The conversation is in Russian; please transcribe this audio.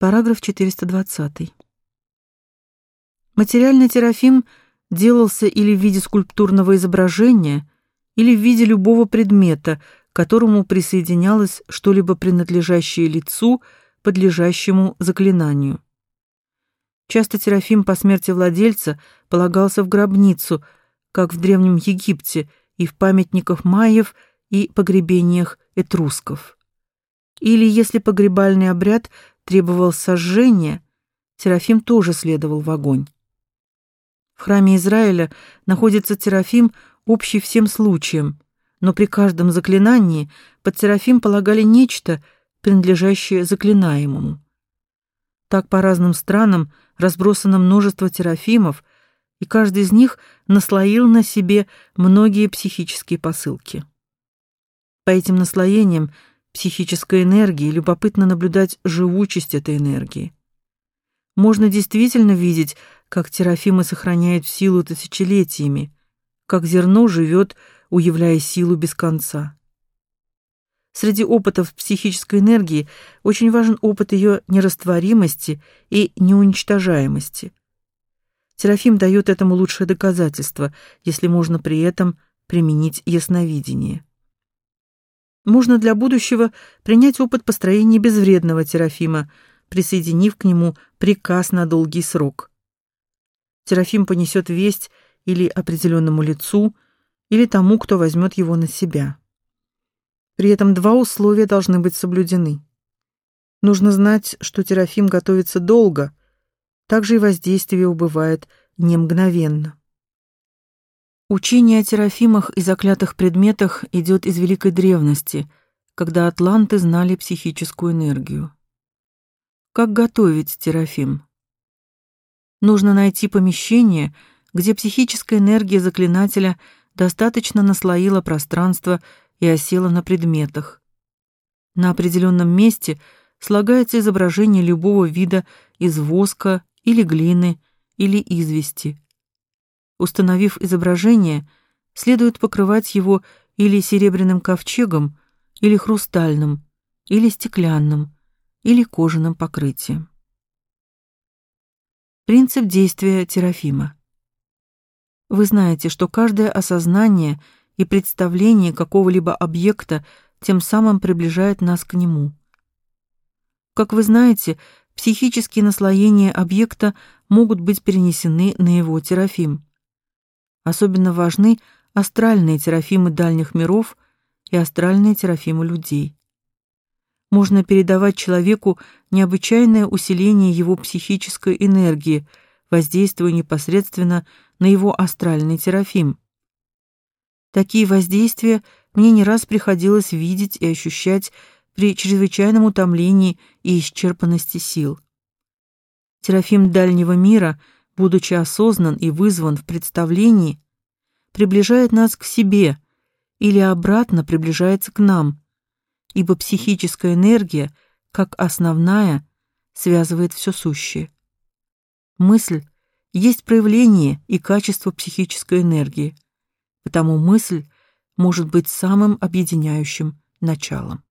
Параграф 420. Материальный терафим делался или в виде скульптурного изображения, или в виде любого предмета, к которому присоединялось что-либо принадлежащее лицу, подлежащему заклинанию. Часто терафим по смерти владельца полагался в гробницу, как в древнем Египте и в памятниках майев и погребениях этрусков. Или если погребальный обряд требовал сожжения, терафим тоже следовал в огонь. В храме Израиля находится терафим, общий всем случаям, но при каждом заклинании под терафим полагали нечто, принадлежащее заклинаемому. Так по разным странам разбросано множество терафимов, и каждый из них наслоил на себе многие психические посылки. По этим наслоениям психической энергии любопытно наблюдать живучесть этой энергии. Можно действительно видеть, как терафимы сохраняют силу тысячелетиями, как зерно живет, уявляя силу без конца. Среди опытов психической энергии очень важен опыт ее нерастворимости и неуничтожаемости. Терафим дает этому лучшее доказательство, если можно при этом применить ясновидение. Можно для будущего принять опыт построения безвредного терафима, присоединив к нему приказ на долгий срок. Терафим понесет весть или определенному лицу, или тому, кто возьмет его на себя. При этом два условия должны быть соблюдены. Нужно знать, что терафим готовится долго, также и воздействие его бывает не мгновенно. Учение о терафимах и заклятых предметах идет из великой древности, когда атланты знали психическую энергию. Как готовить терафим? Нужно найти помещение, где психическая энергия заклинателя достаточно наслоила пространство и осела на предметах. На определенном месте слагается изображение любого вида из воска или глины или извести. Установив изображение, следует покрывать его или серебряным ковчегом, или хрустальным, или стеклянным, или кожаным покрытием. Принцип действия терафима. Вы знаете, что каждое осознание и представление какого-либо объекта тем самым приближает нас к нему. Как вы знаете, психические наслоения объекта могут быть перенесены на его терафим. Особенно важны астральные терафимы дальних миров и астральные терафимы людей. Можно передавать человеку необычайное усиление его психической энергии, воздействуя непосредственно на его астральный терафим. Такие воздействия мне не раз приходилось видеть и ощущать при чрезвычайном утомлении и исчерпанности сил. Терафим дальнего мира, будучи осознан и вызван в представлении, приближает нас к себе или обратно приближается к нам, ибо психическая энергия, как основная, связывает все сущее. Мысль есть проявление и качество психической энергии, потому мысль может быть самым объединяющим началом.